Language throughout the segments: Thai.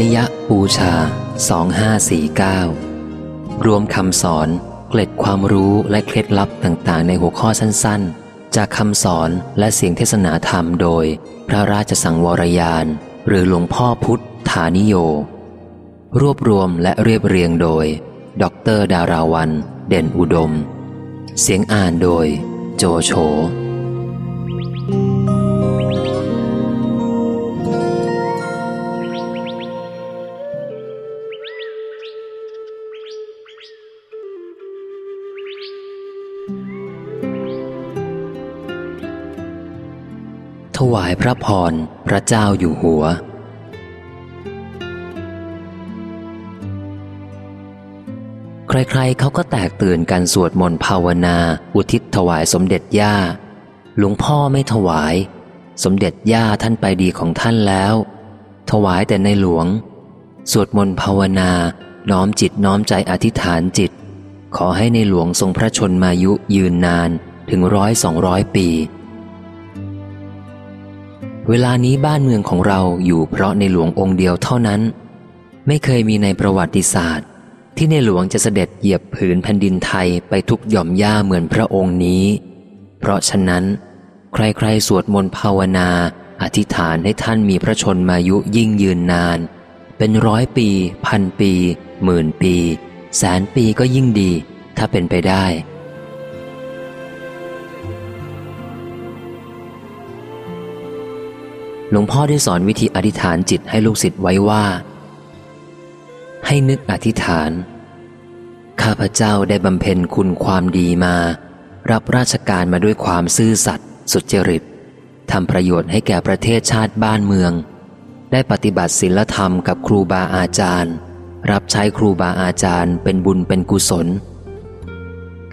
นิยบูชา 2549 รวมคำสอนเกล็ดความรู้และเคล็ดลับต่างๆ ในหัวข้อสั้นๆ จากคำสอนและเสียงเทศนาธรรมโดย พระราชสังวรยาน หรือหลวงพ่อพุทธฐานิโย รวบรวมและเรียบเรียงโดย ดรดาราวัน เด่นอุดม เสียงอ่านโดย โจโฉ ถวายพระพรพระเจ้าอยู่หัว ใครๆเขาก็แตกตื่นกันสวดมนต์ภาวนา อุทิศถวายสมเด็จย่า หลวงพ่อไม่ถวาย สมเด็จย่าท่านไปดีของท่านแล้ว ถวายแต่ในหลวง สวดมนต์ภาวนา น้อมจิตน้อมใจอธิษฐานจิต ขอให้ในหลวงทรงพระชนมายุยืนนานถึงร้อยสองร้อยปี เวลานี้บ้านเมืองของเราอยู่เพราะในหลวงองค์เดียวเท่านั้น ไม่เคยมีในประวัติศาสตร์ ที่ในหลวงจะเสด็จเหยียบผืนแผ่นดินไทยไปทุกหย่อมย่าเหมือนพระองค์นี้ เพราะฉะนั้น ใครๆ สวดมนต์ภาวนา อธิษฐานให้ท่านมีพระชนมายุยิ่งยืนนาน เป็นร้อยปี พันปี หมื่นปี แสนปีก็ยิ่งดี ถ้าเป็นไปได้ หลวงพ่อได้สอนวิธีอธิษฐานจิตให้ลูกศิษย์ไว้ว่า ให้นึกอธิษฐาน ข้าพเจ้าได้บำเพ็ญคุณความดีมา รับราชการมาด้วยความซื่อสัตย์สุจริตทำประโยชน์ให้แก่ประเทศชาติบ้านเมือง ได้ปฏิบัติศีลธรรมกับครูบาอาจารย์ รับใช้ครูบาอาจารย์เป็นบุญเป็นกุศล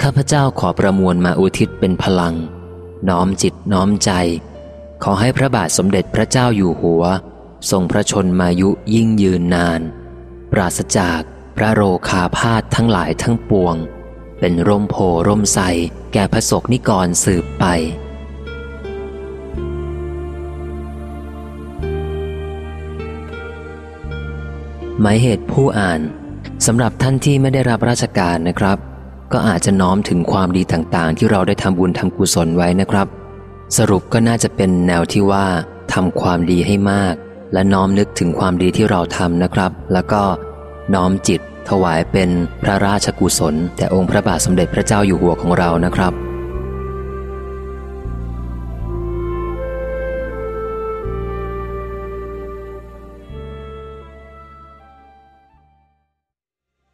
ข้าพเจ้าขอประมวลมาอุทิศเป็นพลัง น้อมจิตน้อมใจ ขอให้พระบาทสมเด็จพระเจ้าอยู่หัว ทรงพระชนมายุยิ่งยืนนาน ปราศจากพระโรคาพาธทั้งหลายทั้งปวง เป็นร่มโพร่มใสแก่พระศกนิกรสืบไป หมายเหตุผู้อ่านสำหรับท่านที่ไม่ได้รับราชการนะครับ ก็อาจจะน้อมถึงความดีต่างๆ ที่เราได้ทำบุญทำกุศลไว้นะครับ สรุปก็น่าจะเป็นแนวที่ว่าทำความดีให้มาก และน้อมนึกถึงความดีที่เราทำนะครับ แล้วก็น้อมจิตถวายเป็นพระราชกุศลแต่องค์พระบาทสมเด็จพระเจ้าอยู่หัวของเรานะครับ